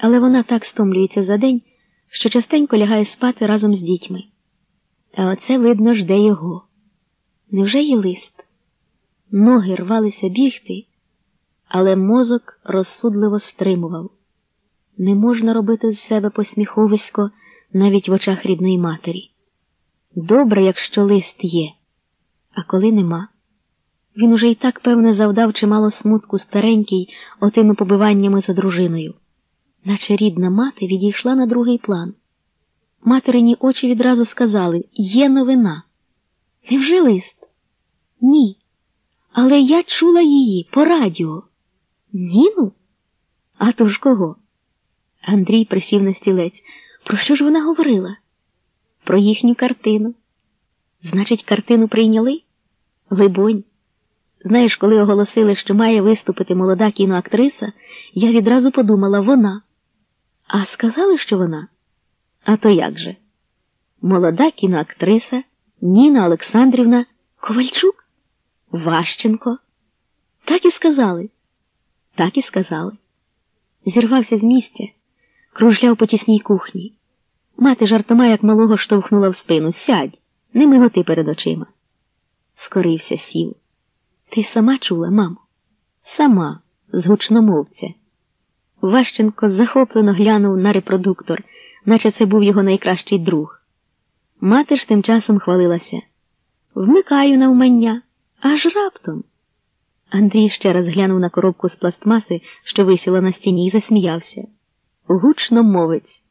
але вона так стомлюється за день, що частенько лягає спати разом з дітьми. А оце, видно, жде його. Невже є лист? Ноги рвалися бігти, але мозок розсудливо стримував. Не можна робити з себе посміховисько навіть в очах рідної матері. Добре, якщо лист є, а коли нема. Він уже й так, певне, завдав чимало смутку старенький отими побиваннями за дружиною, наче рідна мати відійшла на другий план. Материні очі відразу сказали є новина. Невже лист? Ні. Але я чула її по радіо. Ніну? А то ж кого? Андрій присів на стілець. Про що ж вона говорила? Про їхню картину. Значить, картину прийняли? Либонь. Знаєш, коли оголосили, що має виступити молода кіноактриса, я відразу подумала вона. А сказали, що вона? А то як же? Молода кіноактриса Ніна Олександрівна Ковальчук? Ващенко? Так і сказали. Так і сказали. Зірвався з місця, кружляв по тісній кухні. Мати жартома, як малого, штовхнула в спину. Сядь, не миготи перед очима. Скорився, сів. Ти сама чула, мамо? Сама, з гучномовця. Ващенко захоплено глянув на репродуктор, наче це був його найкращий друг. Мати ж тим часом хвалилася. Вмикаю на вмання, аж раптом. Андрій ще раз глянув на коробку з пластмаси, що висіла на стіні, і засміявся. Гучномовець.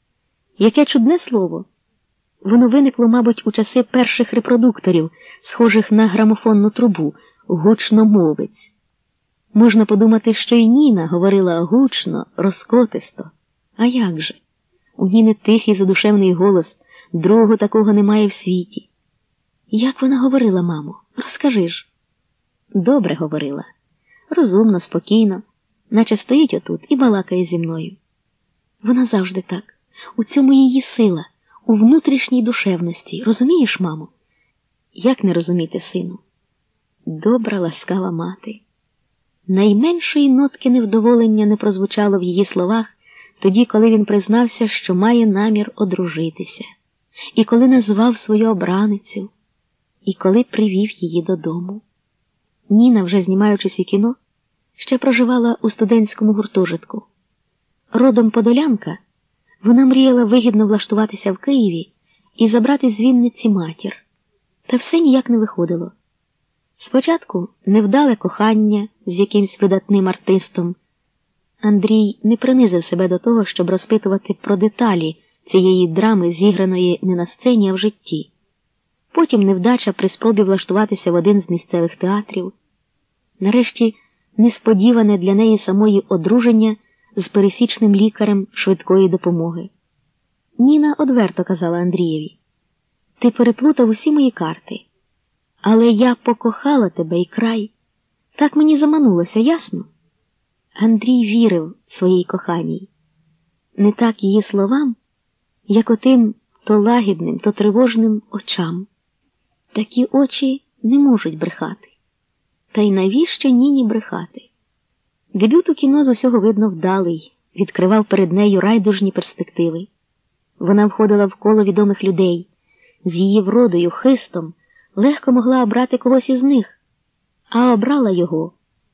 Яке чудне слово. Воно виникло, мабуть, у часи перших репродукторів, схожих на грамофонну трубу, гучномовець. Можна подумати, що і Ніна говорила гучно, розкотисто. А як же? У Ніни тихий задушевний голос, другого такого немає в світі. Як вона говорила, мамо, розкажи ж. Добре говорила, розумно, спокійно, наче стоїть отут і балакає зі мною. Вона завжди так, у цьому її сила, у внутрішній душевності. Розумієш, мамо? Як не розуміти, сину? Добра, ласкава мати. Найменшої нотки невдоволення не прозвучало в її словах тоді, коли він признався, що має намір одружитися, і коли назвав свою обраницю, і коли привів її додому. Ніна, вже знімаючись у кіно, ще проживала у студентському гуртожитку. Родом Подолянка, вона мріяла вигідно влаштуватися в Києві і забрати з Вінниці матір, та все ніяк не виходило. Спочатку невдале кохання з якимсь видатним артистом. Андрій не принизив себе до того, щоб розпитувати про деталі цієї драми, зіграної не на сцені, а в житті. Потім невдача при спробі влаштуватися в один з місцевих театрів. Нарешті несподіване для неї самої одруження з пересічним лікарем швидкої допомоги. Ніна одверто казала Андрієві: Ти переплутав усі мої карти. Але я покохала тебе і край. Так мені заманулося, ясно? Андрій вірив своїй коханій. Не так її словам, як отим то лагідним, то тривожним очам. Такі очі не можуть брехати. Та й навіщо ніні брехати? Дебют у кіно з усього видно вдалий, відкривав перед нею райдужні перспективи. Вона входила в коло відомих людей, з її вродою, хистом легко могла обрати когось із них, а обрала його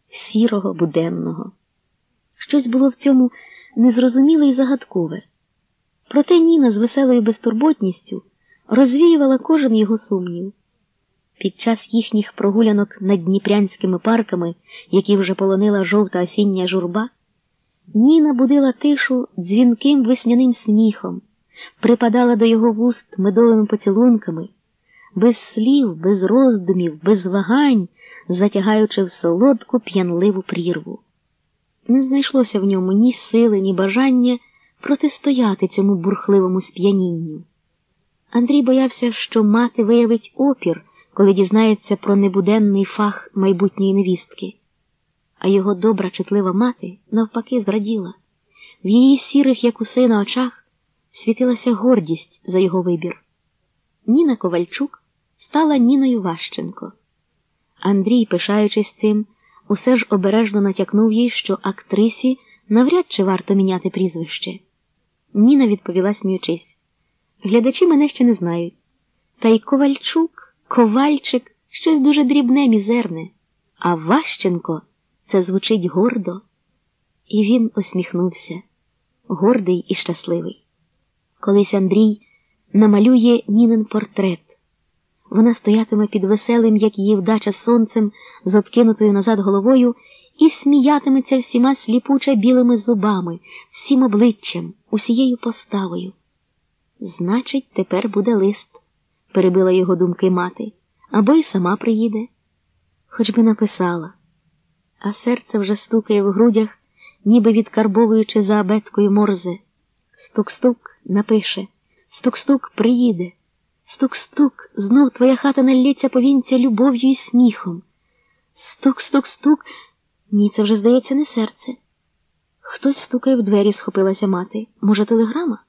сірого, буденного. Щось було в цьому незрозуміле і загадкове. Проте Ніна з веселою безтурботністю розвіювала кожен його сумнів. Під час їхніх прогулянок над дніпрянськими парками, які вже полонила жовта осіння журба, Ніна будила тишу дзвінким весняним сміхом, припадала до його вуст медовими поцілунками без слів, без роздумів, без вагань, затягаючи в солодку п'янливу прірву. Не знайшлося в ньому ні сили, ні бажання протистояти цьому бурхливому сп'янінню. Андрій боявся, що мати виявить опір, коли дізнається про небуденний фах майбутньої невістки, а його добра, чутлива мати навпаки зраділа. В її сірих, як у сина, очах світилася гордість за його вибір. Ніна Ковальчук стала Ніною Ващенко. Андрій, пишаючись цим, усе ж обережно натякнув їй, що актрисі навряд чи варто міняти прізвище. Ніна відповіла, сміючись. Глядачі мене ще не знають. Та й Ковальчук, Ковальчик щось дуже дрібне, мізерне, а Ващенко це звучить гордо. І він усміхнувся, гордий і щасливий. Колись Андрій намалює Нінин портрет. Вона стоятиме під веселим, як її вдача сонцем, з обкинутою назад головою, і сміятиметься всіма сліпуче білими зубами, всім обличчям, усією поставою. Значить, тепер буде лист, перебила його думки мати, або й сама приїде. Хоч би написала, а серце вже стукає в грудях, ніби відкарбовуючи за абеткою морзе. Стук-стук напише, стук-стук приїде. Стук-стук, знов твоя хата налється повінця любов'ю і сміхом. Стук-стук-стук. Ні, це вже, здається, не серце. Хтось стукає в двері, схопилася мати. Може, телеграма?